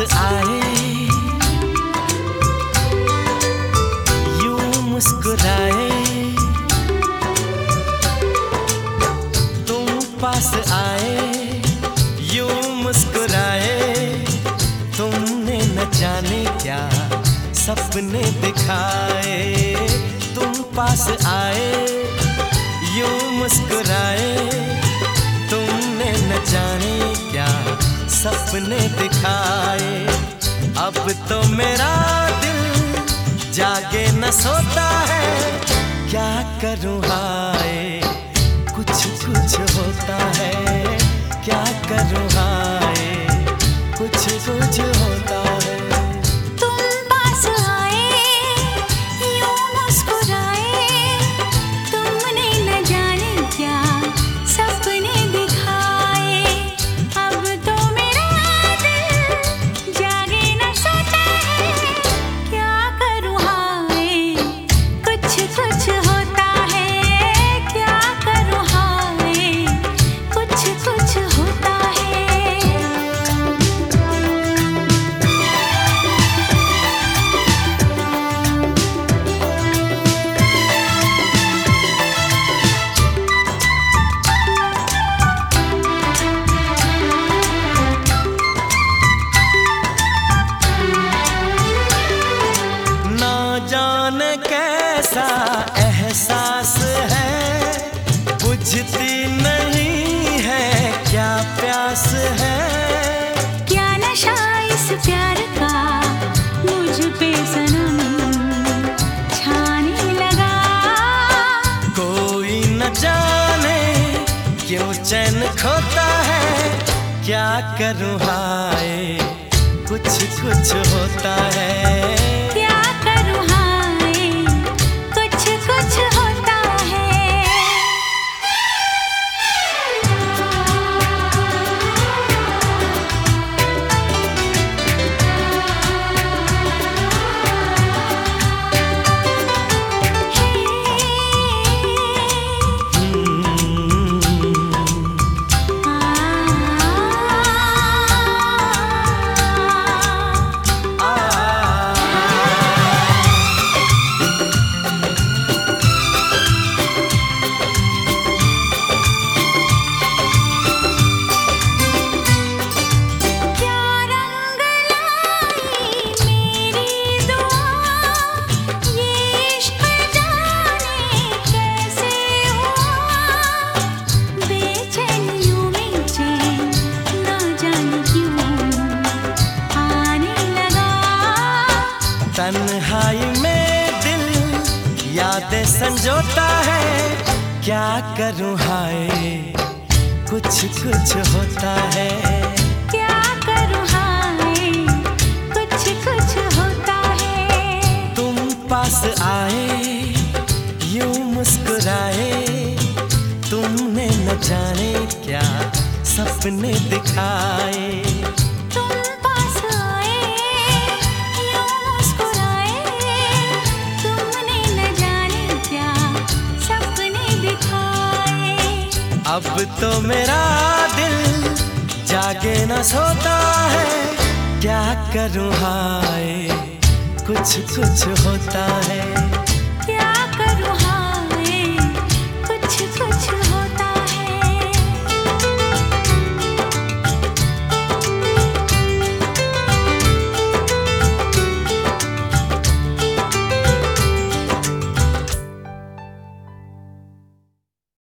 आए। यूँ मुस्कुराए। तुम पास आए, यूँ मुस्कुराए। तुमने न जाने क्या सपने दिखाए। तुम पास आए, यूँ मुस्कुराए। तुमने न जाने क्या सपने दिखाए अब तो मेरा दिल जागे न सोता है। क्या करूँ हाय? कुछ कुछ होता है। क्या करूँ हाय? कुछ कुछ होता है बुझती नहीं है। क्या प्यास है? क्या नशा इस प्यार का? मुझ पे सनम छाने लगा। कोई न जाने क्यों चैन खोता है। क्या करूँ हाय? कुछ कुछ होता है। में दिल यादें संजोता है। क्या करूँ हाय? कुछ कुछ होता है। क्या करूँ हाय? कुछ कुछ होता है। तुम पास आए यूँ मुस्कुराए। तुमने न जाने क्या सपने दिखाए। अब तो मेरा दिल जागे न सोता है। क्या करूँ हाय? कुछ कुछ होता है।